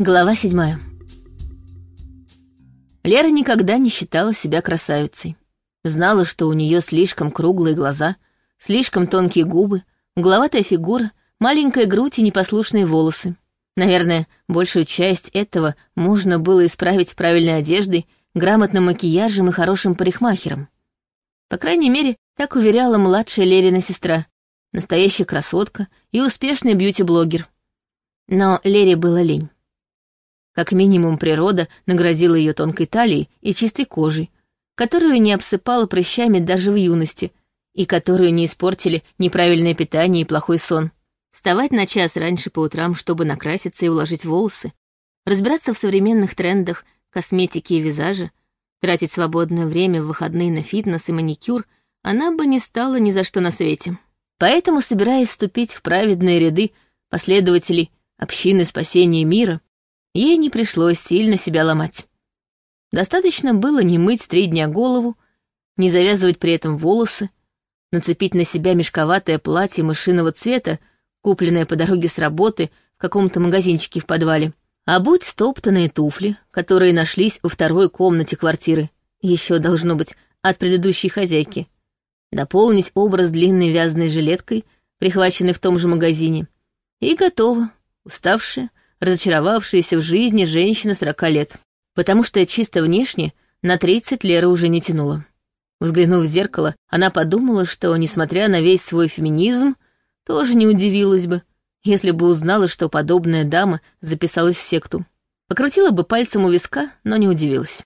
Глава седьмая. Лера никогда не считала себя красавицей. Знала, что у нее слишком круглые глаза, слишком тонкие губы, угловатая фигура, маленькая грудь и непослушные волосы. Наверное, большую часть этого можно было исправить правильной одеждой, грамотным макияжем и хорошим парикмахером. По крайней мере, так уверяла младшая Лерина сестра, настоящая красотка и успешный бьюти-блогер. Но Лере было лень. Как минимум природа наградила ее тонкой талией и чистой кожей, которую не обсыпала прыщами даже в юности, и которую не испортили неправильное питание и плохой сон. Вставать на час раньше по утрам, чтобы накраситься и уложить волосы, разбираться в современных трендах косметики и визажа, тратить свободное время в выходные на фитнес и маникюр она бы не стала ни за что на свете. Поэтому, собираясь вступить в праведные ряды последователей общины спасения мира, ей не пришлось сильно себя ломать. Достаточно было не мыть три дня голову, не завязывать при этом волосы, нацепить на себя мешковатое платье мышиного цвета, купленное по дороге с работы в каком-то магазинчике в подвале, а будь стоптанные туфли, которые нашлись во второй комнате квартиры, еще должно быть от предыдущей хозяйки, дополнить образ длинной вязаной жилеткой, прихваченной в том же магазине, и готово, уставшая, разочаровавшаяся в жизни женщина сорока лет. Потому что чисто внешне на тридцать Лера уже не тянула. Взглянув в зеркало, она подумала, что, несмотря на весь свой феминизм, тоже не удивилась бы, если бы узнала, что подобная дама записалась в секту. Покрутила бы пальцем у виска, но не удивилась.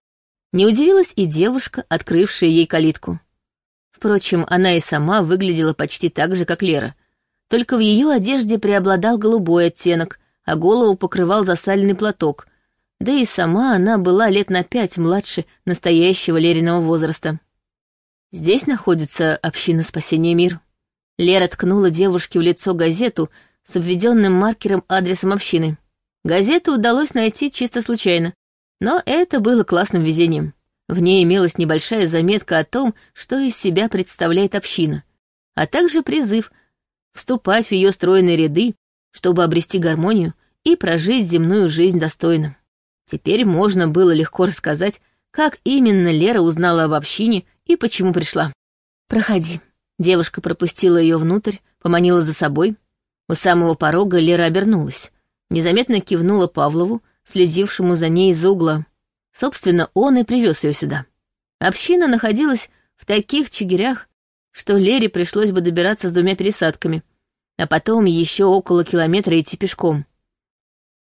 Не удивилась и девушка, открывшая ей калитку. Впрочем, она и сама выглядела почти так же, как Лера. Только в ее одежде преобладал голубой оттенок, а голову покрывал засаленный платок. Да и сама она была лет на пять младше настоящего Лериного возраста. Здесь находится община спасения мир. Лера ткнула девушке в лицо газету с обведенным маркером адресом общины. Газету удалось найти чисто случайно, но это было классным везением. В ней имелась небольшая заметка о том, что из себя представляет община, а также призыв вступать в ее стройные ряды, чтобы обрести гармонию и прожить земную жизнь достойно. Теперь можно было легко рассказать, как именно Лера узнала об общине и почему пришла. «Проходи». Девушка пропустила ее внутрь, поманила за собой. У самого порога Лера обернулась, незаметно кивнула Павлову, следившему за ней из-за угла. Собственно, он и привез ее сюда. Община находилась в таких чигирях, что Лере пришлось бы добираться с двумя пересадками, а потом еще около километра идти пешком.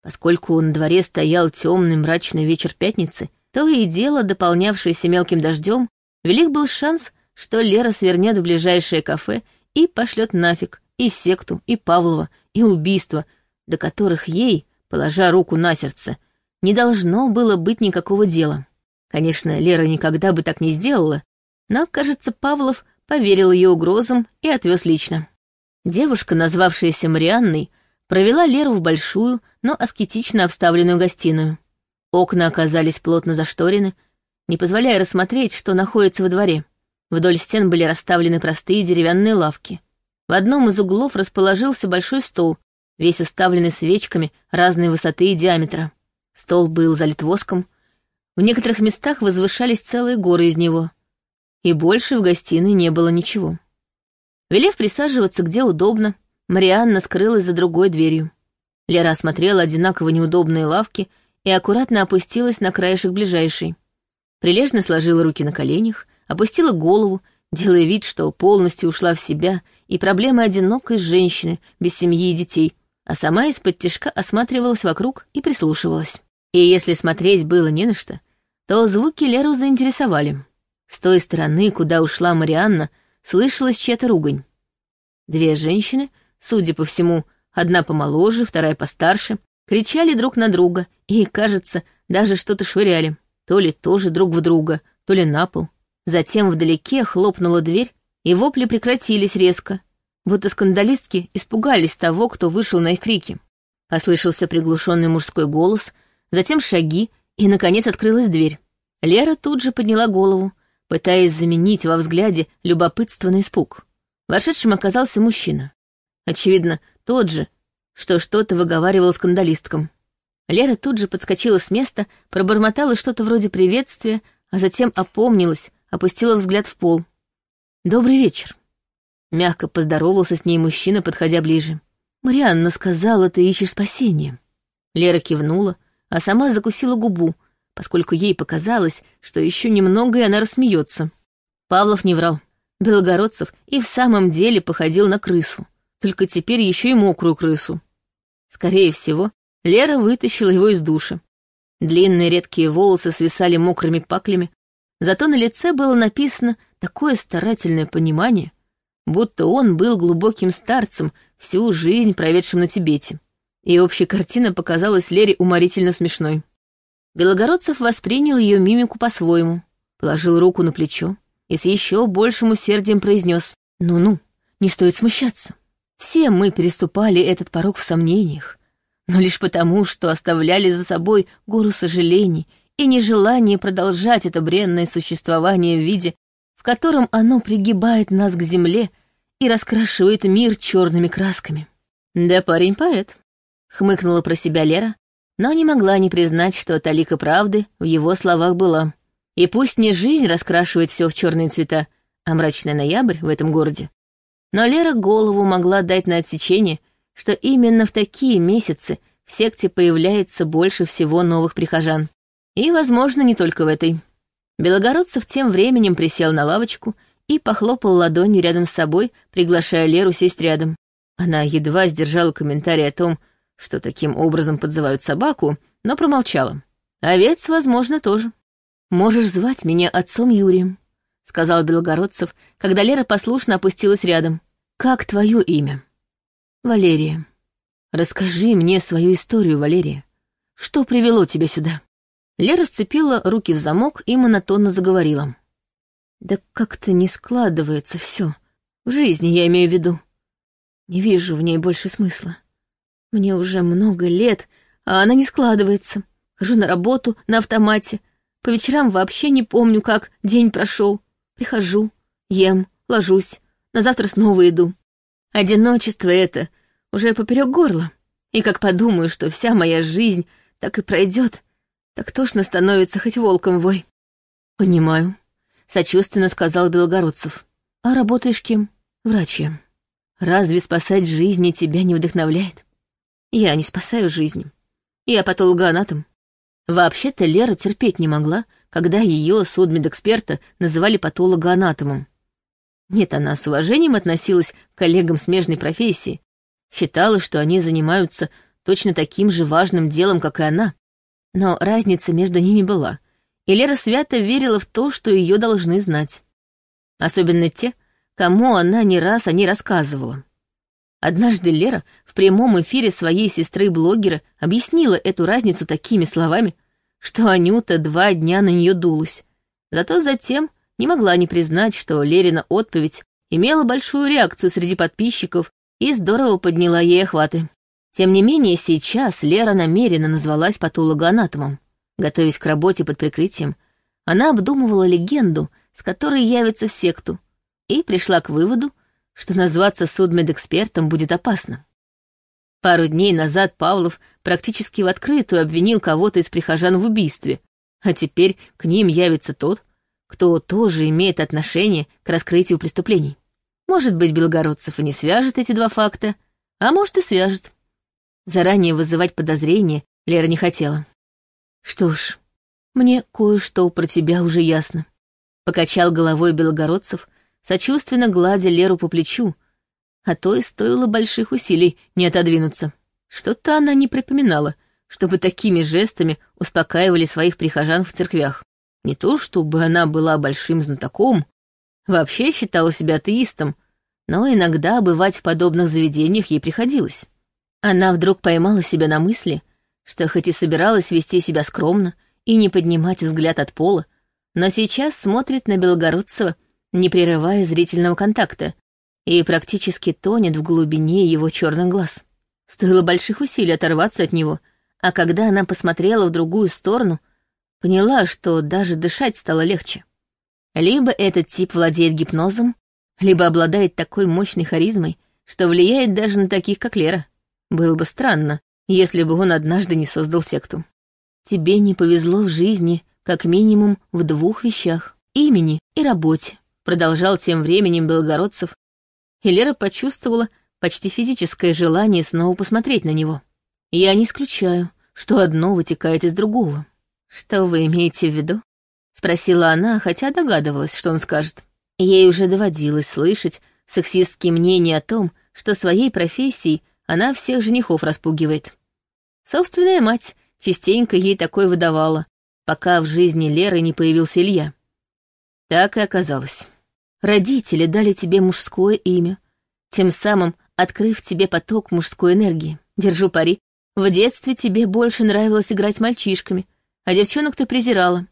Поскольку на дворе стоял темный мрачный вечер пятницы, то и дело, дополнявшееся мелким дождем, велик был шанс, что Лера свернет в ближайшее кафе и пошлет нафиг и секту, и Павлова, и убийство, до которых ей, положа руку на сердце, не должно было быть никакого дела. Конечно, Лера никогда бы так не сделала, но, кажется, Павлов поверил ее угрозам и отвез лично. Девушка, назвавшаяся Марианной, провела Леру в большую, но аскетично обставленную гостиную. Окна оказались плотно зашторены, не позволяя рассмотреть, что находится во дворе. Вдоль стен были расставлены простые деревянные лавки. В одном из углов расположился большой стол, весь уставленный свечками разной высоты и диаметра. Стол был залит воском. В некоторых местах возвышались целые горы из него. И больше в гостиной не было ничего. Велев присаживаться где удобно, Марианна скрылась за другой дверью. Лера осмотрела одинаково неудобные лавки и аккуратно опустилась на краешек ближайшей. Прилежно сложила руки на коленях, опустила голову, делая вид, что полностью ушла в себя и проблемы одинокой женщины без семьи и детей, а сама из-под тяжка осматривалась вокруг и прислушивалась. И если смотреть было не на что, то звуки Леру заинтересовали. С той стороны, куда ушла Марианна, слышалась чья-то ругань. Две женщины, судя по всему, одна помоложе, вторая постарше, кричали друг на друга и, кажется, даже что-то швыряли. То ли тоже друг в друга, то ли на пол. Затем вдалеке хлопнула дверь, и вопли прекратились резко, будто скандалистки испугались того, кто вышел на их крики. Послышался приглушенный мужской голос — затем шаги, и, наконец, открылась дверь. Лера тут же подняла голову, пытаясь заменить во взгляде любопытство на испуг. Вошедшим оказался мужчина. Очевидно, тот же, что что-то выговаривал скандалисткам. Лера тут же подскочила с места, пробормотала что-то вроде приветствия, а затем опомнилась, опустила взгляд в пол. «Добрый вечер». Мягко поздоровался с ней мужчина, подходя ближе. «Марианна сказала, ты ищешь спасения». Лера кивнула, а сама закусила губу, поскольку ей показалось, что еще немного, и она рассмеется. Павлов не врал. Белогородцев и в самом деле походил на крысу, только теперь еще и мокрую крысу. Скорее всего, Лера вытащила его из душа. Длинные редкие волосы свисали мокрыми паклями, зато на лице было написано такое старательное понимание, будто он был глубоким старцем, всю жизнь проведшим на Тибете. И общая картина показалась Лере уморительно смешной. Белогородцев воспринял ее мимику по-своему, положил руку на плечо, и с еще большим усердием произнес «Ну-ну, не стоит смущаться. Все мы переступали этот порог в сомнениях, но лишь потому, что оставляли за собой гору сожалений и нежелание продолжать это бренное существование в виде, в котором оно пригибает нас к земле и раскрашивает мир черными красками. «Да парень поэт», — хмыкнула про себя Лера, но не могла не признать, что талика правды в его словах была. И пусть не жизнь раскрашивает все в черные цвета, а мрачный ноябрь в этом городе. Но Лера голову могла дать на отсечение, что именно в такие месяцы в секте появляется больше всего новых прихожан. И, возможно, не только в этой. Белогородцев тем временем присел на лавочку и похлопал ладонью рядом с собой, приглашая Леру сесть рядом. Она едва сдержала комментарий о том, что таким образом подзывают собаку, но промолчала. Овец, возможно, тоже. «Можешь звать меня отцом Юрием», — сказал Белогородцев, когда Лера послушно опустилась рядом. «Как твое имя?» «Валерия. Расскажи мне свою историю, Валерия. Что привело тебя сюда?» Лера сцепила руки в замок и монотонно заговорила. «Да как-то не складывается все. В жизни я имею в виду. Не вижу в ней больше смысла. Мне уже много лет, а она не складывается. Хожу на работу на автомате, по вечерам вообще не помню, как день прошел. Прихожу, ем, ложусь, на завтра снова иду. Одиночество это уже поперек горла. И как подумаю, что вся моя жизнь так и пройдет, так тошно становится хоть волком вой. Понимаю, сочувственно сказал Белогородцев. А работаешь кем? Врачем. Разве спасать жизни тебя не вдохновляет? Я не спасаю жизни. Я патологоанатом. Вообще-то Лера терпеть не могла, когда ее судмедэксперта называли патологоанатомом. Нет, она с уважением относилась к коллегам смежной профессии, считала, что они занимаются точно таким же важным делом, как и она. Но разница между ними была, и Лера свято верила в то, что ее должны знать. Особенно те, кому она не раз о ней рассказывала. Однажды Лера в прямом эфире своей сестры-блогера объяснила эту разницу такими словами, что Анюта два дня на нее дулась. Зато затем не могла не признать, что Лерина отповедь имела большую реакцию среди подписчиков и здорово подняла ей охваты. Тем не менее, сейчас Лера намеренно назвалась патологоанатомом. Готовясь к работе под прикрытием, она обдумывала легенду, с которой явится в секту, и пришла к выводу, что назваться судмедэкспертом будет опасно. Пару дней назад Павлов практически в открытую обвинил кого-то из прихожан в убийстве, а теперь к ним явится тот, кто тоже имеет отношение к раскрытию преступлений. Может быть, Белгородцев и не свяжет эти два факта, а может и свяжет. Заранее вызывать подозрения Лера не хотела. Что ж, мне кое-что про тебя уже ясно. Покачал головой Белогородцев, сочувственно гладя Леру по плечу, а то и стоило больших усилий не отодвинуться. Что-то она не припоминала, чтобы такими жестами успокаивали своих прихожан в церквях. Не то, чтобы она была большим знатоком, вообще считала себя атеистом, но иногда бывать в подобных заведениях ей приходилось. Она вдруг поймала себя на мысли, что хоть и собиралась вести себя скромно и не поднимать взгляд от пола, но сейчас смотрит на Белогородцева не прерывая зрительного контакта, и практически тонет в глубине его черных глаз. Стоило больших усилий оторваться от него, а когда она посмотрела в другую сторону, поняла, что даже дышать стало легче. Либо этот тип владеет гипнозом, либо обладает такой мощной харизмой, что влияет даже на таких, как Лера. Было бы странно, если бы он однажды не создал секту. Тебе не повезло в жизни как минимум в двух вещах — имени и работе, продолжал тем временем Белгородцев, и Лера почувствовала почти физическое желание снова посмотреть на него. Я не исключаю, что одно вытекает из другого. Что вы имеете в виду? Спросила она, хотя догадывалась, что он скажет. Ей уже доводилось слышать сексистские мнения о том, что своей профессией она всех женихов распугивает. Собственная мать частенько ей такое выдавала, пока в жизни Леры не появился Илья. Так и оказалось. Родители дали тебе мужское имя, тем самым открыв тебе поток мужской энергии. Держу пари. В детстве тебе больше нравилось играть с мальчишками, а девчонок ты презирала.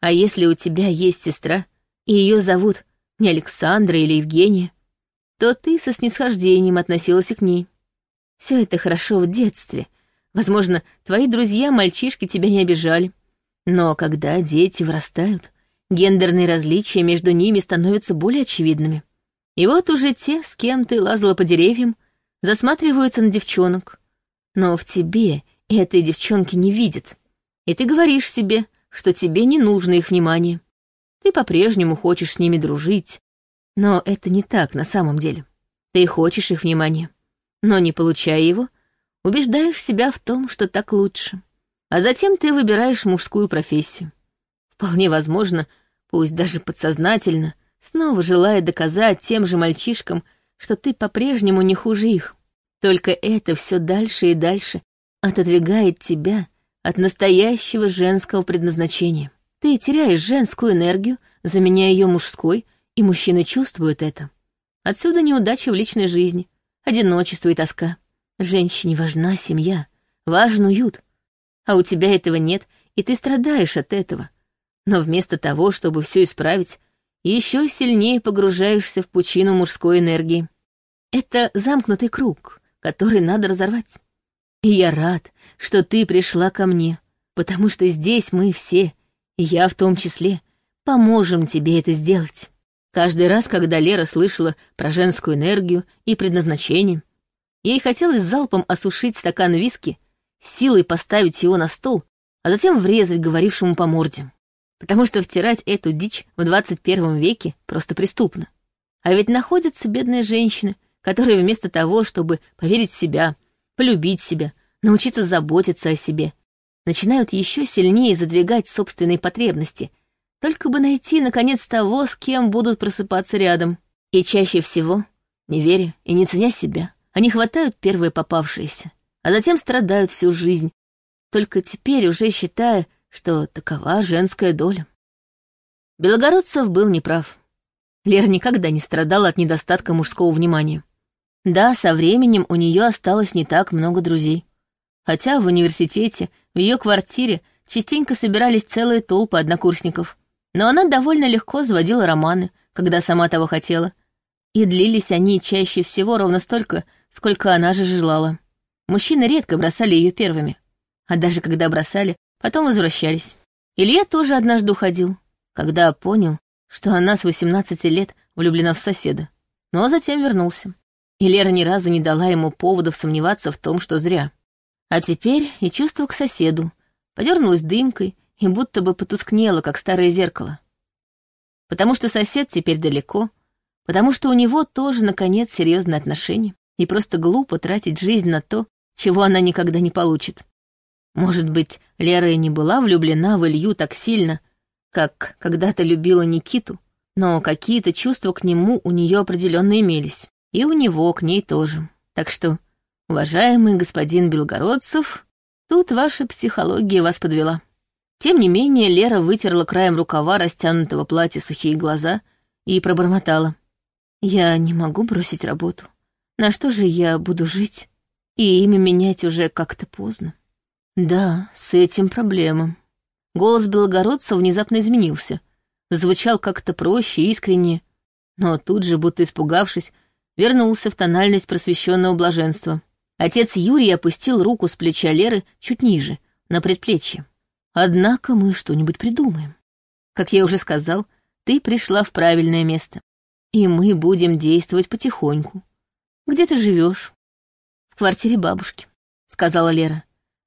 А если у тебя есть сестра, и ее зовут не Александра или Евгения, то ты со снисхождением относилась к ней. Все это хорошо в детстве. Возможно, твои друзья-мальчишки тебя не обижали. Но когда дети вырастают, гендерные различия между ними становятся более очевидными. И вот уже те, с кем ты лазала по деревьям, засматриваются на девчонок. Но в тебе этой девчонки не видят. И ты говоришь себе, что тебе не нужно их внимание. Ты по-прежнему хочешь с ними дружить, но это не так на самом деле. Ты хочешь их внимания, но не получая его, убеждаешь себя в том, что так лучше. А затем ты выбираешь мужскую профессию. Вполне возможно, пусть даже подсознательно, снова желая доказать тем же мальчишкам, что ты по-прежнему не хуже их. Только это все дальше и дальше отодвигает тебя от настоящего женского предназначения. Ты теряешь женскую энергию, заменяя ее мужской, и мужчины чувствуют это. Отсюда неудача в личной жизни, одиночество и тоска. Женщине важна семья, важен уют. А у тебя этого нет, и ты страдаешь от этого. Но вместо того, чтобы все исправить, еще сильнее погружаешься в пучину мужской энергии. Это замкнутый круг, который надо разорвать. И я рад, что ты пришла ко мне, потому что здесь мы все, и я в том числе, поможем тебе это сделать. Каждый раз, когда Лера слышала про женскую энергию и предназначение, ей хотелось залпом осушить стакан виски, силой поставить его на стол, а затем врезать говорившему по морде потому что втирать эту дичь в 21 веке просто преступно. А ведь находятся бедные женщины, которые вместо того, чтобы поверить в себя, полюбить себя, научиться заботиться о себе, начинают еще сильнее задвигать собственные потребности, только бы найти, наконец, того, с кем будут просыпаться рядом. И чаще всего, не веря и не ценя себя, они хватают первые попавшиеся, а затем страдают всю жизнь, только теперь уже считая, что такова женская доля. Белогородцев был неправ. Лера никогда не страдала от недостатка мужского внимания. Да, со временем у нее осталось не так много друзей. Хотя в университете, в ее квартире частенько собирались целые толпы однокурсников. Но она довольно легко заводила романы, когда сама того хотела. И длились они чаще всего ровно столько, сколько она же желала. Мужчины редко бросали ее первыми. А даже когда бросали, Потом возвращались. Илья тоже однажды уходил, когда понял, что она с 18 лет влюблена в соседа. Но затем вернулся. И Лера ни разу не дала ему поводов сомневаться в том, что зря. А теперь и чувство к соседу. Подернулась дымкой и будто бы потускнело, как старое зеркало. Потому что сосед теперь далеко, потому что у него тоже, наконец, серьезные отношения, и просто глупо тратить жизнь на то, чего она никогда не получит. Может быть, Лера и не была влюблена в Илью так сильно, как когда-то любила Никиту, но какие-то чувства к нему у нее определенно имелись. И у него к ней тоже. Так что, уважаемый господин Белгородцев, тут ваша психология вас подвела. Тем не менее, Лера вытерла краем рукава растянутого платья сухие глаза и пробормотала. «Я не могу бросить работу. На что же я буду жить? И имя менять уже как-то поздно». Да, с этим проблема. Голос белогородца внезапно изменился. Звучал как-то проще, искренне, но тут же, будто испугавшись, вернулся в тональность просвещенного блаженства. Отец Юрий опустил руку с плеча Леры чуть ниже, на предплечье. Однако мы что-нибудь придумаем. Как я уже сказал, ты пришла в правильное место. И мы будем действовать потихоньку. Где ты живешь? В квартире бабушки. сказала Лера.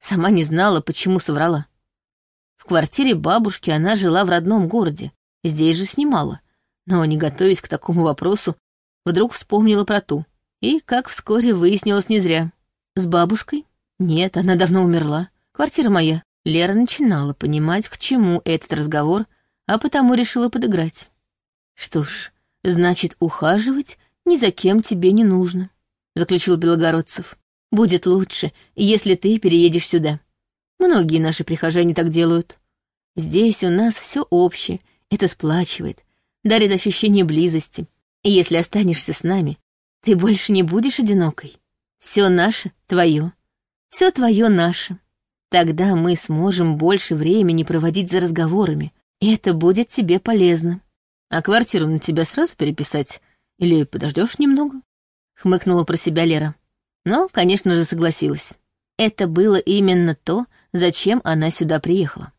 Сама не знала, почему соврала. В квартире бабушки она жила в родном городе, здесь же снимала. Но, не готовясь к такому вопросу, вдруг вспомнила про ту. И, как вскоре выяснилось, не зря. С бабушкой? Нет, она давно умерла. Квартира моя. Лера начинала понимать, к чему этот разговор, а потому решила подыграть. Что ж, значит, ухаживать ни за кем тебе не нужно, заключил Белогородцев. Будет лучше, если ты переедешь сюда. Многие наши прихожане так делают. Здесь у нас все общее, это сплачивает, дарит ощущение близости. И если останешься с нами, ты больше не будешь одинокой. Все наше твое, все твое наше. Тогда мы сможем больше времени проводить за разговорами, и это будет тебе полезно. А квартиру на тебя сразу переписать? Или подождешь немного? Хмыкнула про себя Лера. Но, конечно же, согласилась. Это было именно то, зачем она сюда приехала.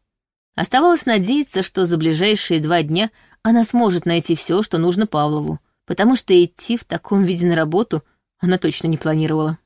Оставалось надеяться, что за ближайшие два дня она сможет найти все, что нужно Павлову, потому что идти в таком виде на работу она точно не планировала.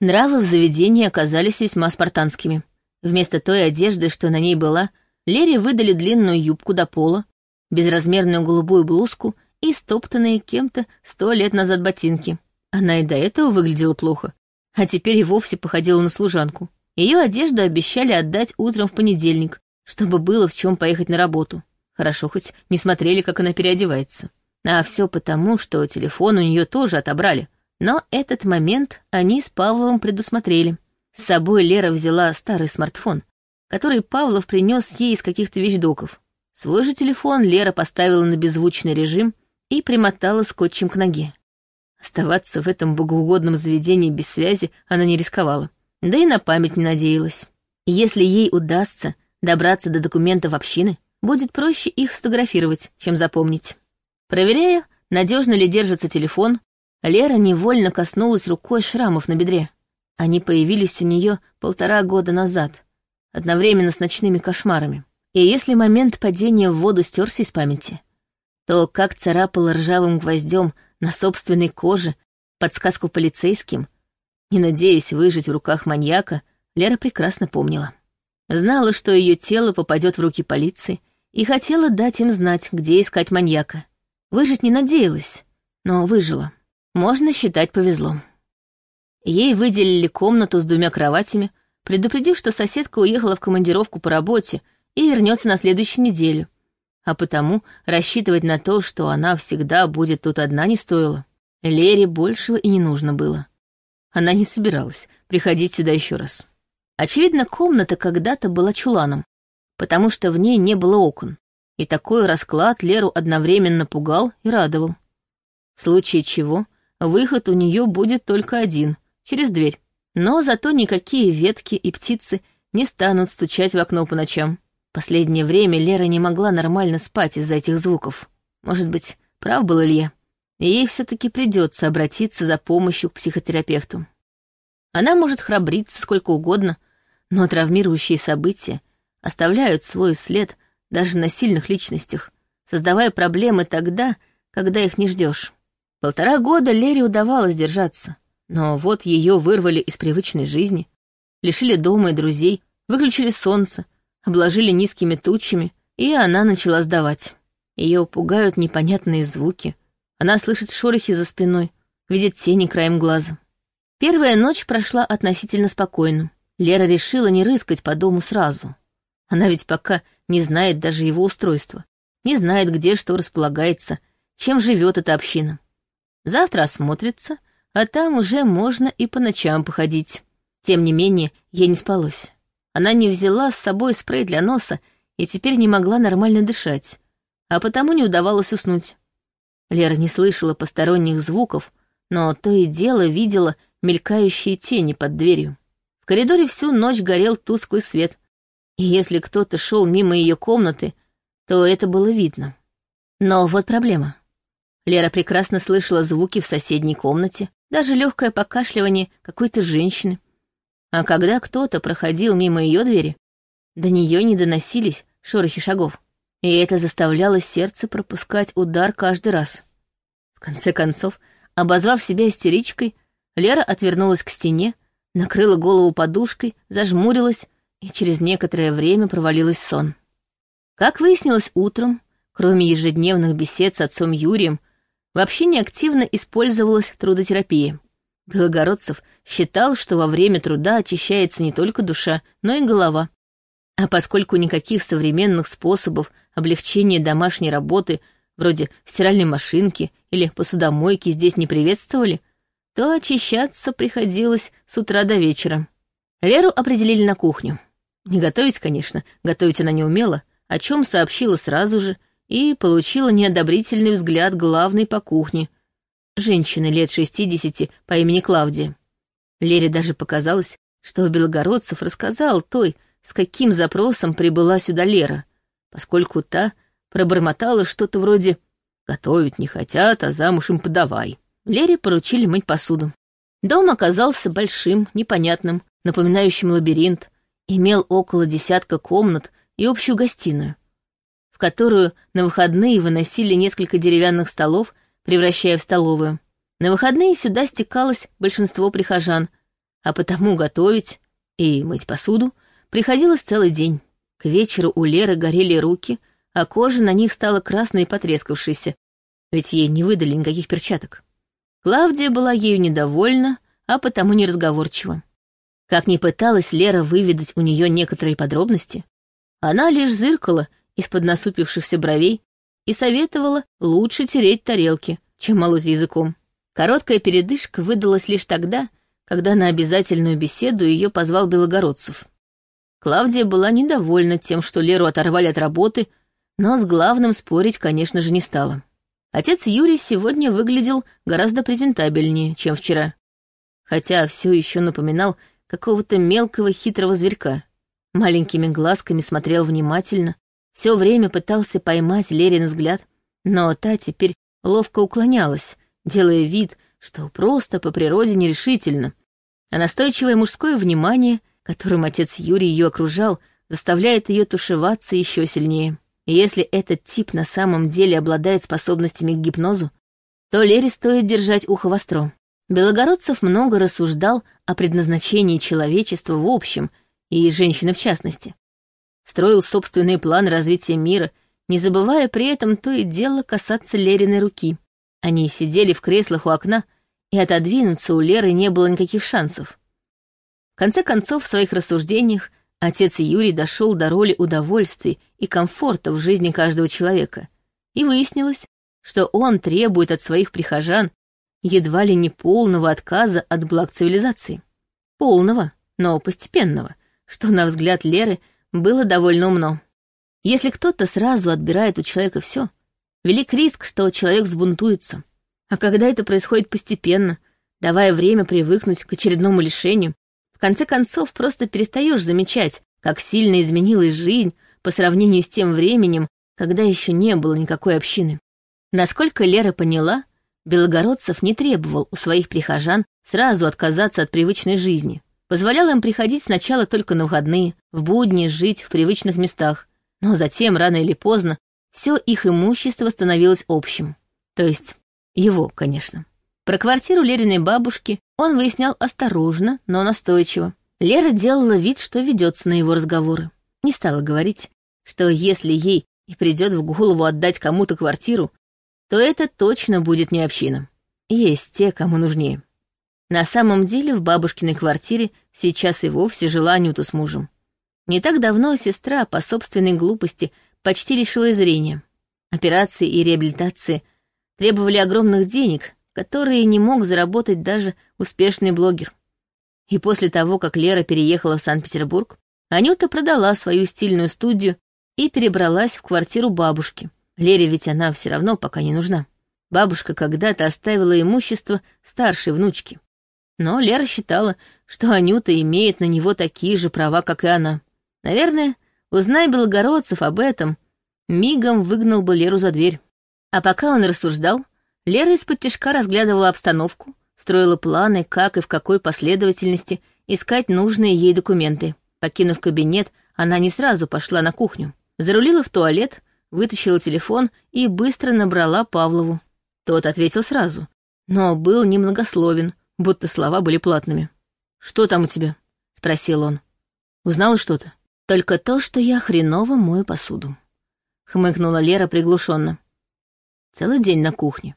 Нравы в заведении оказались весьма спартанскими. Вместо той одежды, что на ней была, Лере выдали длинную юбку до пола, безразмерную голубую блузку и стоптанные кем-то сто лет назад ботинки. Она и до этого выглядела плохо, а теперь и вовсе походила на служанку. Ее одежду обещали отдать утром в понедельник, чтобы было в чем поехать на работу. Хорошо, хоть не смотрели, как она переодевается. А все потому, что телефон у нее тоже отобрали. Но этот момент они с Павловым предусмотрели. С собой Лера взяла старый смартфон, который Павлов принес ей из каких-то вещдоков. Свой же телефон Лера поставила на беззвучный режим и примотала скотчем к ноге. Оставаться в этом богоугодном заведении без связи она не рисковала, да и на память не надеялась. Если ей удастся добраться до документов общины, будет проще их сфотографировать, чем запомнить. Проверяя, надежно ли держится телефон, Лера невольно коснулась рукой шрамов на бедре. Они появились у нее полтора года назад, одновременно с ночными кошмарами. И если момент падения в воду стерся из памяти, то как царапала ржавым гвоздем на собственной коже подсказку полицейским, не надеясь выжить в руках маньяка, Лера прекрасно помнила. Знала, что ее тело попадет в руки полиции, и хотела дать им знать, где искать маньяка. Выжить не надеялась, но выжила. Можно считать, повезло. Ей выделили комнату с двумя кроватями, предупредив, что соседка уехала в командировку по работе и вернется на следующей неделю, а потому рассчитывать на то, что она всегда будет тут одна, не стоило. Лере большего и не нужно было. Она не собиралась приходить сюда еще раз. Очевидно, комната когда-то была чуланом, потому что в ней не было окон, и такой расклад Леру одновременно пугал и радовал. В случае чего, выход у нее будет только один, через дверь. Но зато никакие ветки и птицы не станут стучать в окно по ночам. Последнее время Лера не могла нормально спать из-за этих звуков. Может быть, прав был Илья. И ей все-таки придется обратиться за помощью к психотерапевту. Она может храбриться сколько угодно, но травмирующие события оставляют свой след даже на сильных личностях, создавая проблемы тогда, когда их не ждешь. Полтора года Лере удавалось держаться, но вот ее вырвали из привычной жизни, лишили дома и друзей, выключили солнце, обложили низкими тучами, и она начала сдавать. Ее пугают непонятные звуки. Она слышит шорохи за спиной, видит тени краем глаза. Первая ночь прошла относительно спокойно. Лера решила не рыскать по дому сразу. Она ведь пока не знает даже его устройства, не знает, где что располагается, чем живет эта община. Завтра осмотрится, а там уже можно и по ночам походить. Тем не менее, ей не спалось. Она не взяла с собой спрей для носа и теперь не могла нормально дышать, а потому не удавалось уснуть. Лера не слышала посторонних звуков, но то и дело видела мелькающие тени под дверью. В коридоре всю ночь горел тусклый свет, и если кто-то шел мимо ее комнаты, то это было видно. Но вот проблема. Лера прекрасно слышала звуки в соседней комнате, даже легкое покашливание какой-то женщины. А когда кто-то проходил мимо ее двери, до нее не доносились шорохи шагов. И это заставляло сердце пропускать удар каждый раз. В конце концов, обозвав себя истеричкой, Лера отвернулась к стене, накрыла голову подушкой, зажмурилась и через некоторое время провалилась в сон. Как выяснилось утром, кроме ежедневных бесед с отцом Юрием, вообще неактивно использовалась трудотерапия. Белогородцев считал, что во время труда очищается не только душа, но и голова. А поскольку никаких современных способов облегчения домашней работы, вроде стиральной машинки или посудомойки, здесь не приветствовали, то очищаться приходилось с утра до вечера. Леру определили на кухню. Не готовить, конечно, готовить она не умела, о чем сообщила сразу же и получила неодобрительный взгляд главной по кухне, женщины лет шестидесяти по имени Клавдия. Лере даже показалось, что Белогородцев рассказал той, с каким запросом прибыла сюда Лера, поскольку та пробормотала что-то вроде «готовить не хотят, а замуж им подавай». Лере поручили мыть посуду. Дом оказался большим, непонятным, напоминающим лабиринт, имел около десятка комнат и общую гостиную, в которую на выходные выносили несколько деревянных столов, превращая в столовую. На выходные сюда стекалось большинство прихожан, а потому готовить и мыть посуду приходилось целый день. К вечеру у Леры горели руки, а кожа на них стала красной и потрескавшейся, ведь ей не выдали никаких перчаток. Клавдия была ею недовольна, а потому неразговорчива. Как ни пыталась Лера выведать у нее некоторые подробности, она лишь зыркала из-под насупившихся бровей и советовала лучше тереть тарелки, чем молоть языком. Короткая передышка выдалась лишь тогда, когда на обязательную беседу ее позвал Белогородцев. Клавдия была недовольна тем, что Леру оторвали от работы, но с главным спорить, конечно же, не стала. Отец Юрий сегодня выглядел гораздо презентабельнее, чем вчера. Хотя все еще напоминал какого-то мелкого хитрого зверька. Маленькими глазками смотрел внимательно, все время пытался поймать Лерин взгляд, но та теперь ловко уклонялась, делая вид, что просто по природе нерешительно. А настойчивое мужское внимание, которым отец Юрий ее окружал, заставляет ее тушеваться еще сильнее. И если этот тип на самом деле обладает способностями к гипнозу, то Лере стоит держать ухо востро. Белогородцев много рассуждал о предназначении человечества в общем и женщины в частности. Строил собственные планы развития мира, не забывая при этом то и дело касаться Лериной руки. Они сидели в креслах у окна, и отодвинуться у Леры не было никаких шансов. В конце концов, в своих рассуждениях Отец Юрий дошел до роли удовольствий и комфорта в жизни каждого человека, и выяснилось, что он требует от своих прихожан едва ли не полного отказа от благ цивилизации. Полного, но постепенного, что, на взгляд Леры, было довольно умно. Если кто-то сразу отбирает у человека все, велик риск, что человек взбунтуется. А когда это происходит постепенно, давая время привыкнуть к очередному лишению, в конце концов, просто перестаешь замечать, как сильно изменилась жизнь по сравнению с тем временем, когда еще не было никакой общины. Насколько Лера поняла, Белогородцев не требовал у своих прихожан сразу отказаться от привычной жизни. Позволял им приходить сначала только на выходные, в будни жить в привычных местах, но затем, рано или поздно, все их имущество становилось общим. То есть его, конечно. Про квартиру Лериной бабушки он выяснял осторожно, но настойчиво. Лера делала вид, что ведется на его разговоры. Не стала говорить, что если ей и придет в голову отдать кому-то квартиру, то это точно будет не община. Есть те, кому нужнее. На самом деле в бабушкиной квартире сейчас и вовсе жила Анюта с мужем. Не так давно сестра по собственной глупости почти лишилась зрения. Операции и реабилитации требовали огромных денег, которые не мог заработать даже успешный блогер. И после того, как Лера переехала в Санкт-Петербург, Анюта продала свою стильную студию и перебралась в квартиру бабушки. Лере ведь она все равно пока не нужна. Бабушка когда-то оставила имущество старшей внучки. Но Лера считала, что Анюта имеет на него такие же права, как и она. Наверное, узнай Белогородцев об этом, мигом выгнал бы Леру за дверь. А пока он рассуждал, Лера из-под тяжка разглядывала обстановку, строила планы, как и в какой последовательности искать нужные ей документы. Покинув кабинет, она не сразу пошла на кухню. Зарулила в туалет, вытащила телефон и быстро набрала Павлову. Тот ответил сразу, но был немногословен, будто слова были платными. «Что там у тебя?» — спросил он. «Узнала что-то?» «Только то, что я хреново мою посуду», — хмыкнула Лера приглушенно. Целый день на кухне.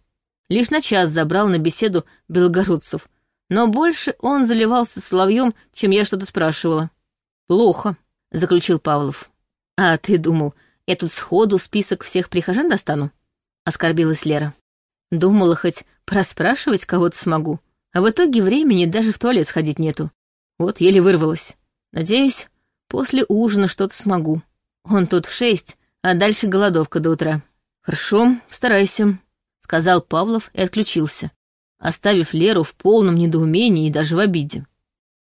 Лишь на час забрал на беседу белогородцев, но больше он заливался соловьем, чем я что-то спрашивала. «Плохо», — заключил Павлов. «А ты думал, я тут сходу список всех прихожан достану?» — оскорбилась Лера. «Думала, хоть проспрашивать кого-то смогу, а в итоге времени даже в туалет сходить нету. Вот еле вырвалась. Надеюсь, после ужина что-то смогу. Он тут в шесть, а дальше голодовка до утра. Хорошо, старайся», — сказал Павлов и отключился, оставив Леру в полном недоумении и даже в обиде.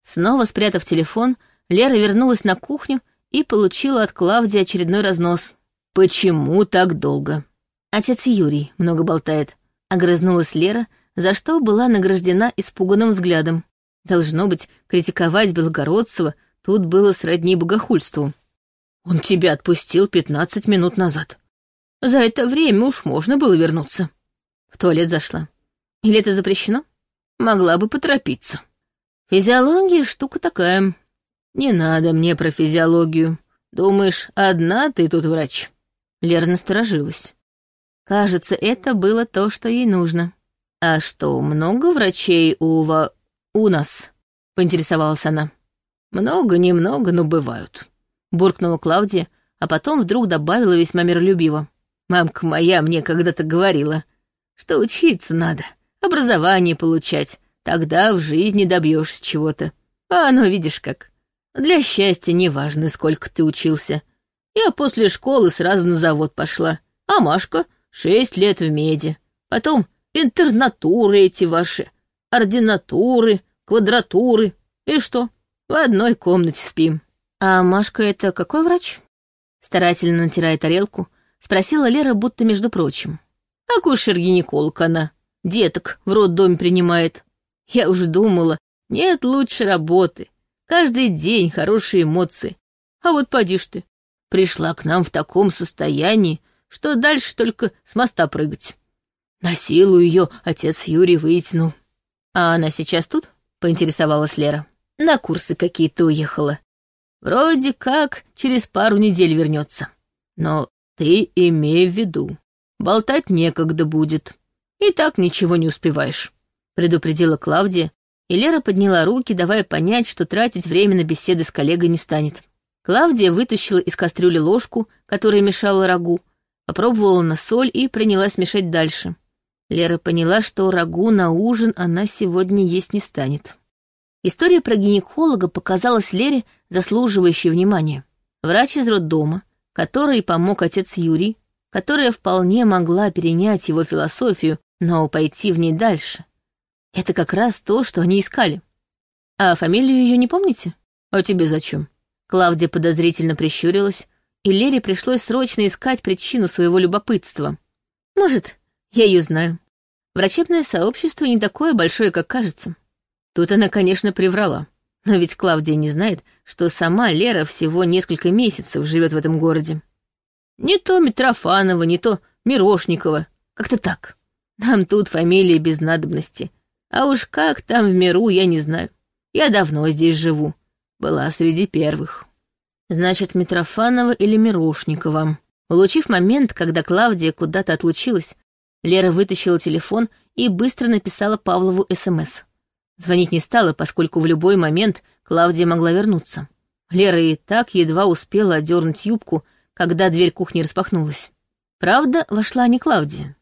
Снова спрятав телефон, Лера вернулась на кухню и получила от Клавдии очередной разнос. «Почему так долго?» «Отец Юрий много болтает», — огрызнулась Лера, за что была награждена испуганным взглядом. Должно быть, критиковать Белгородцева тут было сродни богохульству. «Он тебя отпустил пятнадцать минут назад. За это время уж можно было вернуться». В туалет зашла. «Или это запрещено?» «Могла бы поторопиться». «Физиология — штука такая», «Не надо мне про физиологию. Думаешь, одна ты тут врач?» Лера насторожилась. Кажется, это было то, что ей нужно. «А что, много врачей у ва... у нас?» — поинтересовалась она. «Много, немного, но бывают», — буркнула Клавдия, а потом вдруг добавила весьма миролюбиво. «Мамка моя мне когда-то говорила, что учиться надо, образование получать, тогда в жизни добьешься чего-то. А оно, видишь как, для счастья неважно, сколько ты учился. Я после школы сразу на завод пошла. А Машка — шесть лет в меди. Потом интернатуры эти ваши, ординатуры, квадратуры. И что? В одной комнате спим. А Машка — это какой врач? Старательно натирая тарелку, спросила Лера, будто между прочим. Акушер-гинеколог она. Деток в роддоме принимает. Я уже думала, нет лучше работы. Каждый день хорошие эмоции. А вот поди ж ты, пришла к нам в таком состоянии, что дальше только с моста прыгать. На силу ее отец Юрий вытянул. А она сейчас тут? Поинтересовалась Лера. На курсы какие-то уехала. Вроде как через пару недель вернется. Но ты имей в виду, болтать некогда будет. И так ничего не успеваешь, предупредила Клавдия, и Лера подняла руки, давая понять, что тратить время на беседы с коллегой не станет. Клавдия вытащила из кастрюли ложку, которая мешала рагу, попробовала на соль и принялась мешать дальше. Лера поняла, что рагу на ужин она сегодня есть не станет. История про гинеколога показалась Лере заслуживающей внимания. Врач из роддома, который помог отец Юрий, которая вполне могла перенять его философию, но пойти в ней дальше — это как раз то, что они искали. А фамилию ее не помните? А тебе зачем? Клавдия подозрительно прищурилась, и Лере пришлось срочно искать причину своего любопытства. Может, я ее знаю. Врачебное сообщество не такое большое, как кажется. Тут она, конечно, приврала. Но ведь Клавдия не знает, что сама Лера всего несколько месяцев живет в этом городе. Не то Митрофанова, не то Мирошникова. Как-то так. Нам тут фамилии без надобности. А уж как там в миру, я не знаю. Я давно здесь живу. Была среди первых. Значит, Митрофанова или Мирошникова. Улучив момент, когда Клавдия куда-то отлучилась, Лера вытащила телефон и быстро написала Павлову СМС. Звонить не стала, поскольку в любой момент Клавдия могла вернуться. Лера и так едва успела одернуть юбку, когда дверь кухни распахнулась. Правда, вошла не Клавдия.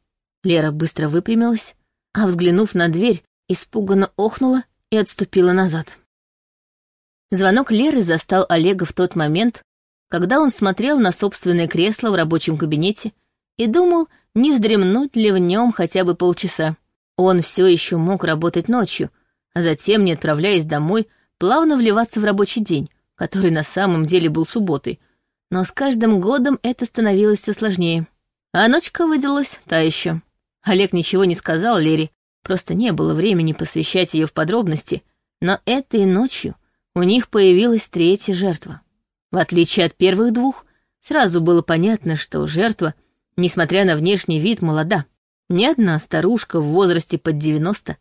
Лера быстро выпрямилась, а, взглянув на дверь, испуганно охнула и отступила назад. Звонок Леры застал Олега в тот момент, когда он смотрел на собственное кресло в рабочем кабинете и думал, не вздремнуть ли в нем хотя бы полчаса. Он все еще мог работать ночью, а затем, не отправляясь домой, плавно вливаться в рабочий день, который на самом деле был субботой, но с каждым годом это становилось все сложнее. А ночка выделалась та еще. Олег ничего не сказал Лере, Просто не было времени посвящать ее в подробности, но этой ночью у них появилась третья жертва. В отличие от первых двух, сразу было понятно, что жертва, несмотря на внешний вид, молода. Ни одна старушка в возрасте под 90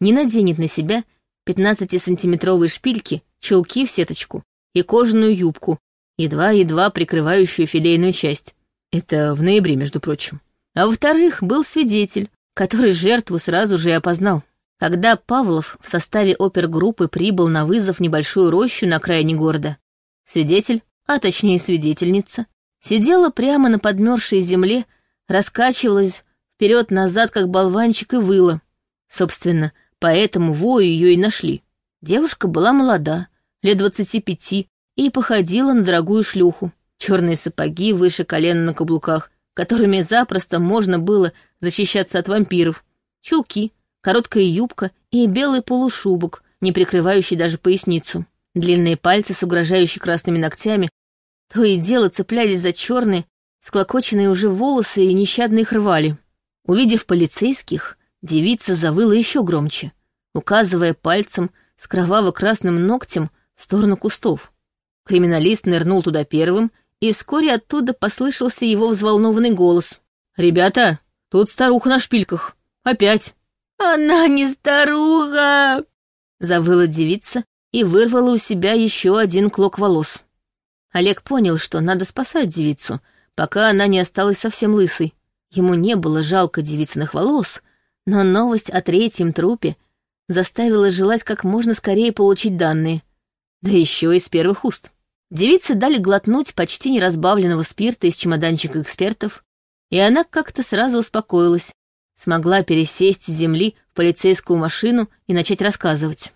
не наденет на себя 15-сантиметровые шпильки, чулки в сеточку и кожаную юбку, едва-едва прикрывающую филейную часть. Это в ноябре, между прочим. А во-вторых, был свидетель, который жертву сразу же и опознал. Когда Павлов в составе опергруппы прибыл на вызов в небольшую рощу на окраине города, свидетель, а точнее свидетельница, сидела прямо на подмерзшей земле, раскачивалась вперед-назад, как болванчик, и выла. Собственно, поэтому вою ее и нашли. Девушка была молода, лет двадцати пяти, и походила на дорогую шлюху. Черные сапоги выше колена на каблуках, которыми запросто можно было защищаться от вампиров, чулки, короткая юбка и белый полушубок, не прикрывающий даже поясницу. Длинные пальцы с угрожающими красными ногтями то и дело цеплялись за черные, склокоченные уже волосы и нещадно их рвали. Увидев полицейских, девица завыла еще громче, указывая пальцем с кроваво-красным ногтем в сторону кустов. Криминалист нырнул туда первым, и вскоре оттуда послышался его взволнованный голос. «Ребята, тут старуха на шпильках. Опять!» «Она не старуха!» Завыла девица и вырвала у себя еще один клок волос. Олег понял, что надо спасать девицу, пока она не осталась совсем лысой. Ему не было жалко девицыных волос, но новость о третьем трупе заставила желать как можно скорее получить данные, да еще из первых уст. Девице дали глотнуть почти неразбавленного спирта из чемоданчика экспертов, и она как-то сразу успокоилась, смогла пересесть с земли в полицейскую машину и начать рассказывать.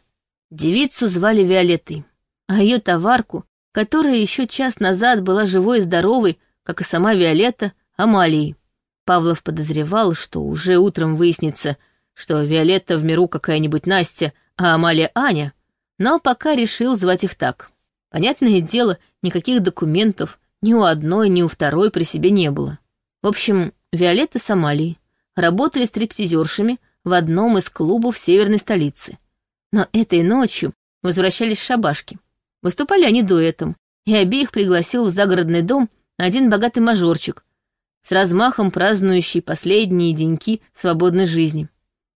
Девицу звали Виолеттой, а ее товарку, которая еще час назад была живой и здоровой, как и сама Виолетта, Амалией. Павлов подозревал, что уже утром выяснится, что Виолетта в миру какая-нибудь Настя, а Амалия Аня, но пока решил звать их так. Понятное дело, никаких документов ни у одной, ни у второй при себе не было. В общем, Виолетта с Амалией работали стриптизершами в одном из клубов северной столицы. Но этой ночью возвращались шабашки. Выступали они дуэтом, и обеих пригласил в загородный дом один богатый мажорчик, с размахом празднующий последние деньки свободной жизни.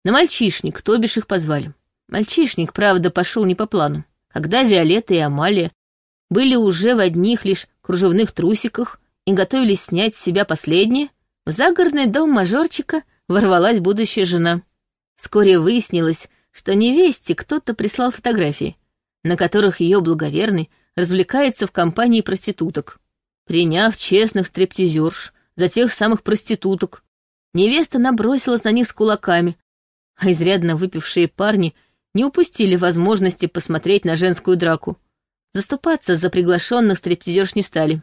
На мальчишник, то бишь их позвали. Мальчишник, правда, пошел не по плану. Когда Виолетта и Амалия были уже в одних лишь кружевных трусиках и готовились снять с себя последнее, в загородный дом мажорчика ворвалась будущая жена. Вскоре выяснилось, что невесте кто-то прислал фотографии, на которых ее благоверный развлекается в компании проституток. Приняв честных стриптизерш за тех самых проституток, невеста набросилась на них с кулаками, а изрядно выпившие парни не упустили возможности посмотреть на женскую драку. Заступаться за приглашенных стриптизерш не стали.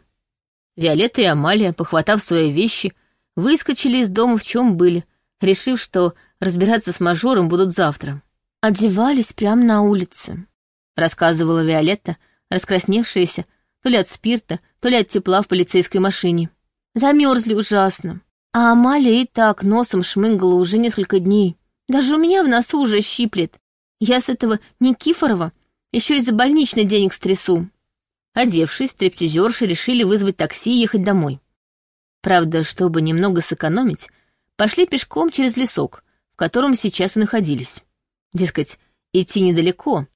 Виолетта и Амалия, похватав свои вещи, выскочили из дома в чем были, решив, что разбираться с мажором будут завтра. «Одевались прямо на улице», — рассказывала Виолетта, раскрасневшаяся то ли от спирта, то ли от тепла в полицейской машине. Замерзли ужасно. А Амалия и так носом шмыгала уже несколько дней. Даже у меня в носу уже щиплет. Я с этого Никифорова еще из-за больничной денег стрясу. Одевшись, стриптизерши решили вызвать такси и ехать домой. Правда, чтобы немного сэкономить, пошли пешком через лесок, в котором сейчас и находились. Дескать, идти недалеко,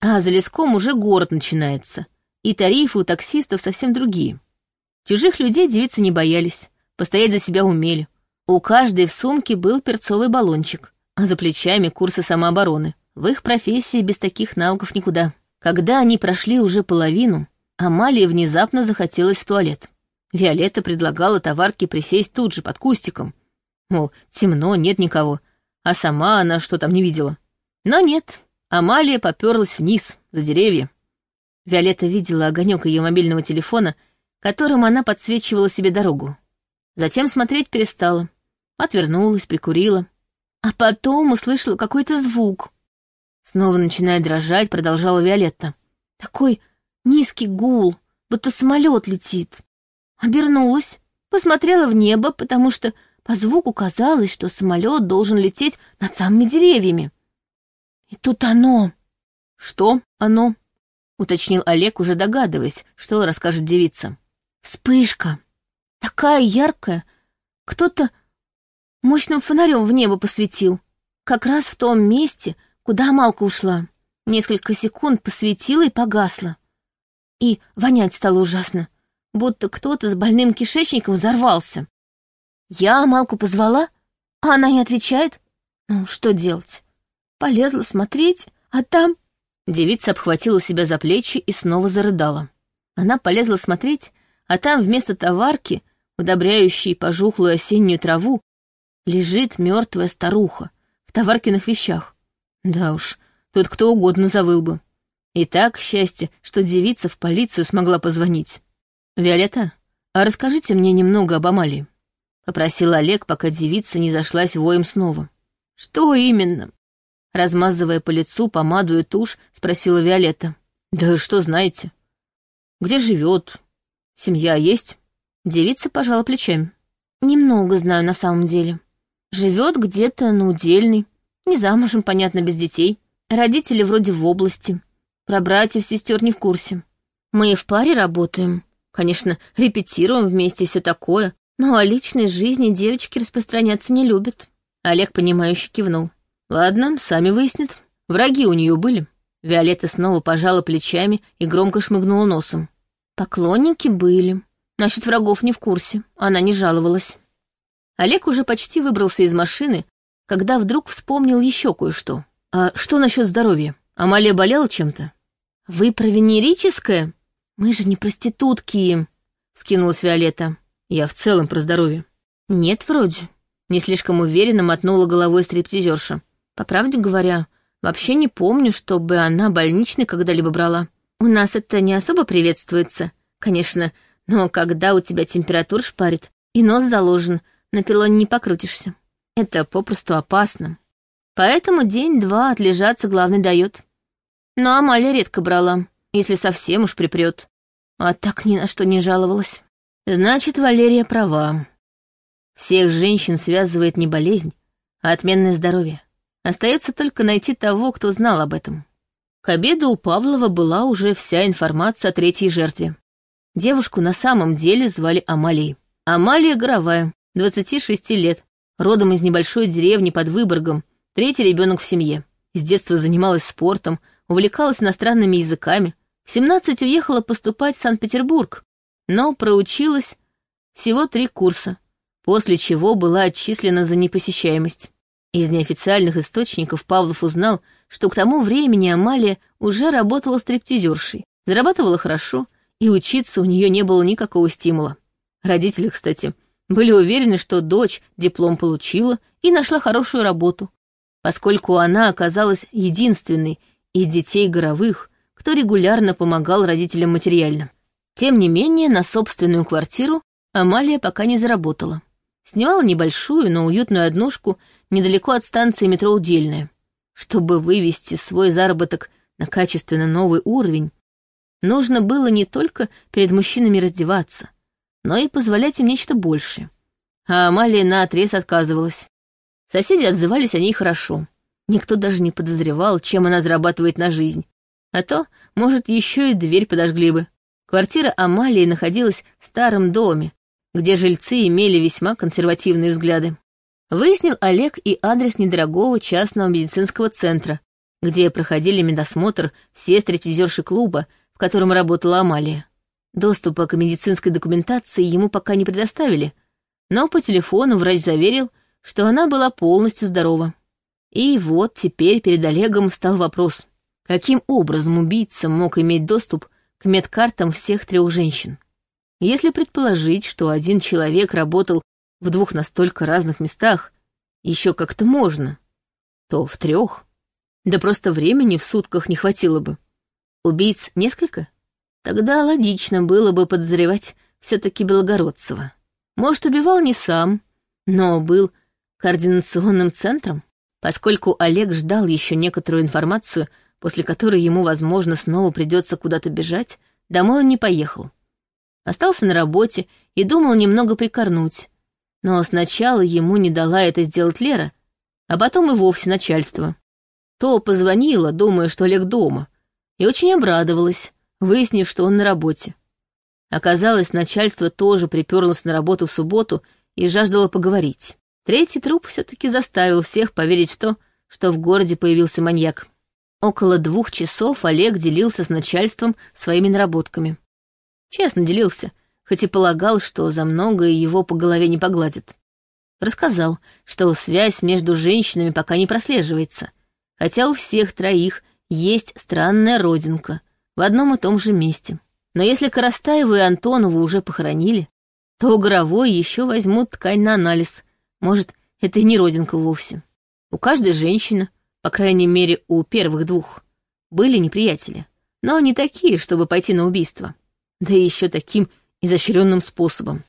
а за леском уже город начинается, и тарифы у таксистов совсем другие. Чужих людей девицы не боялись, постоять за себя умели. У каждой в сумке был перцовый баллончик, а за плечами курсы самообороны. В их профессии без таких навыков никуда. Когда они прошли уже половину, Амалии внезапно захотелось в туалет. Виолетта предлагала товарке присесть тут же, под кустиком. Мол, темно, нет никого, а сама она что там не видела. Но нет, Амалия поперлась вниз, за деревья. Виолетта видела огонек ее мобильного телефона, которым она подсвечивала себе дорогу. Затем смотреть перестала. Отвернулась, прикурила. А потом услышала какой-то звук. Снова начиная дрожать, продолжала Виолетта. Такой низкий гул, будто самолет летит. Обернулась, посмотрела в небо, потому что по звуку казалось, что самолет должен лететь над самыми деревьями. И тут оно. Что оно? Уточнил Олег, уже догадываясь, что расскажет девица. Вспышка. Такая яркая. Кто-то мощным фонарем в небо посветил. Как раз в том месте, куда Малка ушла. Несколько секунд посветила и погасла. И вонять стало ужасно, будто кто-то с больным кишечником взорвался. Я Амалку позвала, а она не отвечает. Ну, что делать? Полезла смотреть, а там... Девица обхватила себя за плечи и снова зарыдала. Она полезла смотреть, а там вместо товарки, удобряющей пожухлую осеннюю траву, лежит мертвая старуха в товаркиных вещах. Да уж, тут кто угодно завыл бы. И так счастье, что девица в полицию смогла позвонить. «Виолетта, а расскажите мне немного об Амалии», — попросил Олег, пока девица не зашлась воем снова. «Что именно?» Размазывая по лицу помаду и тушь, спросила Виолетта. «Да что знаете? Где живет? Семья есть?» Девица пожала плечами. «Немного знаю на самом деле. Живет где-то на удельной. Не замужем, понятно, без детей. Родители вроде в области. Про братьев, сестер не в курсе. Мы и в паре работаем. Конечно, репетируем вместе все такое. Но о личной жизни девочки распространяться не любят». Олег, понимающе кивнул. Ладно, сами выяснят. Враги у нее были. Виолетта снова пожала плечами и громко шмыгнула носом. Поклонники были. Насчет врагов не в курсе. Она не жаловалась. Олег уже почти выбрался из машины, когда вдруг вспомнил еще кое-что. А что насчет здоровья? Амалия болела чем-то? Вы про венерическое? Мы же не проститутки, скинулась Виолетта. Я в целом про здоровье. Нет, вроде. Не слишком уверенно мотнула головой стриптизерша. По правде говоря, вообще не помню, чтобы она больничный когда-либо брала. У нас это не особо приветствуется, конечно, но когда у тебя температура шпарит и нос заложен, на пилоне не покрутишься. Это попросту опасно. Поэтому день-два отлежаться главный дает. Но Амалия редко брала, если совсем уж припрет. А так ни на что не жаловалась. Значит, Валерия права. Всех женщин связывает не болезнь, а отменное здоровье. Остается только найти того, кто знал об этом. К обеду у Павлова была уже вся информация о третьей жертве. Девушку на самом деле звали Амалией. Амалия Горовая, 26 лет, родом из небольшой деревни под Выборгом, третий ребенок в семье. С детства занималась спортом, увлекалась иностранными языками. В 17 уехала поступать в Санкт-Петербург, но проучилась всего три курса, после чего была отчислена за непосещаемость. Из неофициальных источников Павлов узнал, что к тому времени Амалия уже работала стриптизершей, зарабатывала хорошо, и учиться у нее не было никакого стимула. Родители, кстати, были уверены, что дочь диплом получила и нашла хорошую работу, поскольку она оказалась единственной из детей горовых, кто регулярно помогал родителям материально. Тем не менее, на собственную квартиру Амалия пока не заработала. Снимала небольшую, но уютную однушку недалеко от станции метро Удельная. Чтобы вывести свой заработок на качественно новый уровень, нужно было не только перед мужчинами раздеваться, но и позволять им нечто большее. А Амалия наотрез отказывалась. Соседи отзывались о ней хорошо. Никто даже не подозревал, чем она зарабатывает на жизнь. А то, может, еще и дверь подожгли бы. Квартира Амалии находилась в старом доме, где жильцы имели весьма консервативные взгляды. Выяснил Олег и адрес недорогого частного медицинского центра, где проходили медосмотр все стриптизерши клуба, в котором работала Амалия. Доступа к медицинской документации ему пока не предоставили, но по телефону врач заверил, что она была полностью здорова. И вот теперь перед Олегом стал вопрос, каким образом убийца мог иметь доступ к медкартам всех трех женщин. Если предположить, что один человек работал в двух настолько разных местах, еще как-то можно, то в трех. Да просто времени в сутках не хватило бы. Убийц несколько? Тогда логично было бы подозревать все-таки Белогородцева. Может, убивал не сам, но был координационным центром? Поскольку Олег ждал еще некоторую информацию, после которой ему, возможно, снова придется куда-то бежать, домой он не поехал. Остался на работе и думал немного прикорнуть. Но сначала ему не дала это сделать Лера, а потом и вовсе начальство. То позвонила, думая, что Олег дома, и очень обрадовалась, выяснив, что он на работе. Оказалось, начальство тоже приперлось на работу в субботу и жаждало поговорить. Третий труп все-таки заставил всех поверить в то, что в городе появился маньяк. Около двух часов Олег делился с начальством своими наработками. Честно делился, хоть и полагал, что за многое его по голове не погладят. Рассказал, что связь между женщинами пока не прослеживается, хотя у всех троих есть странная родинка в одном и том же месте. Но если Коростаеву и Антонову уже похоронили, то у Горовой еще возьмут ткань на анализ. Может, это и не родинка вовсе. У каждой женщины, по крайней мере, у первых двух, были неприятели, но не такие, чтобы пойти на убийство. Да еще таким изощренным способом.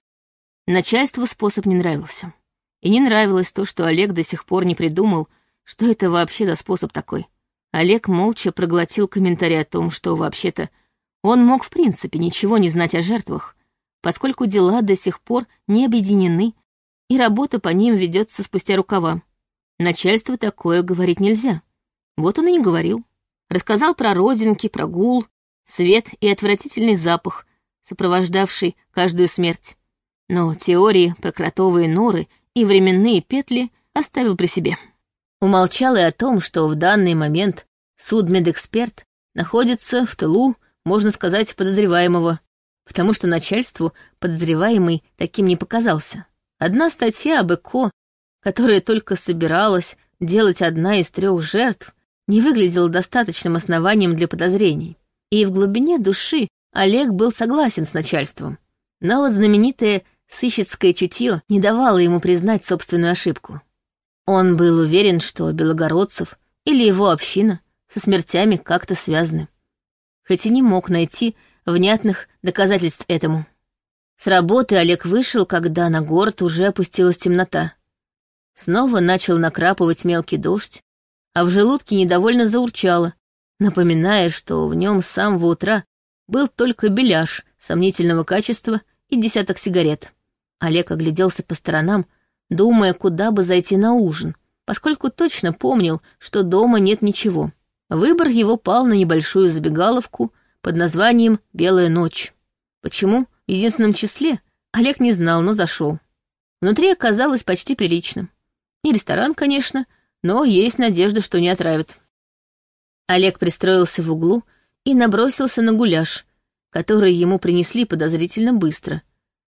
Начальству способ не нравился. И не нравилось то, что Олег до сих пор не придумал, что это вообще за способ такой. Олег молча проглотил комментарий о том, что вообще-то он мог в принципе ничего не знать о жертвах, поскольку дела до сих пор не объединены, и работа по ним ведется спустя рукава. Начальству такое говорить нельзя. Вот он и не говорил. Рассказал про родинки, про гул, свет и отвратительный запах, сопровождавший каждую смерть. Но теории про кротовые норы и временные петли оставил при себе. Умолчал и о том, что в данный момент судмедэксперт находится в тылу, можно сказать, подозреваемого, потому что начальству подозреваемый таким не показался. Одна статья об ЭКО, которая только собиралась делать одна из трех жертв, не выглядела достаточным основанием для подозрений. И в глубине души Олег был согласен с начальством. Но вот знаменитое сыщицкое чутье не давало ему признать собственную ошибку. Он был уверен, что Белогородцев или его община со смертями как-то связаны. Хоть и не мог найти внятных доказательств этому. С работы Олег вышел, когда на город уже опустилась темнота. Снова начал накрапывать мелкий дождь, а в желудке недовольно заурчало, напоминая, что в нем с самого утра был только беляш сомнительного качества и десяток сигарет. Олег огляделся по сторонам, думая, куда бы зайти на ужин, поскольку точно помнил, что дома нет ничего. Выбор его пал на небольшую забегаловку под названием «Белая ночь». Почему? В единственном числе Олег не знал, но зашел. Внутри оказалось почти прилично. Не ресторан, конечно, но есть надежда, что не отравят. Олег пристроился в углу и набросился на гуляш, который ему принесли подозрительно быстро,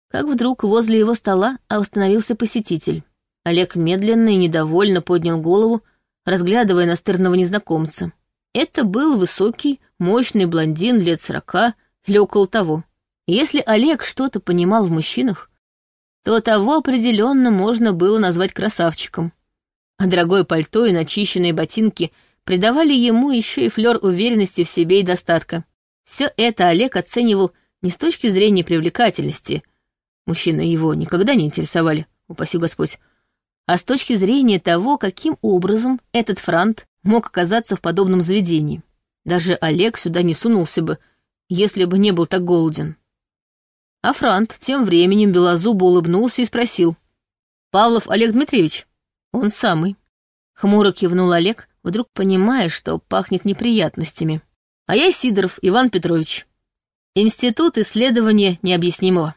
как вдруг возле его стола остановился посетитель. Олег медленно и недовольно поднял голову, разглядывая настырного незнакомца. Это был высокий, мощный блондин лет сорока или около того. Если Олег что-то понимал в мужчинах, то того определенно можно было назвать красавчиком. А дорогое пальто и начищенные ботинки придавали ему еще и флер уверенности в себе и достатка. Все это Олег оценивал не с точки зрения привлекательности, мужчины его никогда не интересовали, упаси Господь, а с точки зрения того, каким образом этот франт мог оказаться в подобном заведении. Даже Олег сюда не сунулся бы, если бы не был так голоден. А Франт тем временем белозубо улыбнулся и спросил. «Павлов Олег Дмитриевич?» «Он самый». Хмуро кивнул Олег, вдруг понимая, что пахнет неприятностями. «А я Сидоров Иван Петрович. Институт исследования необъяснимого».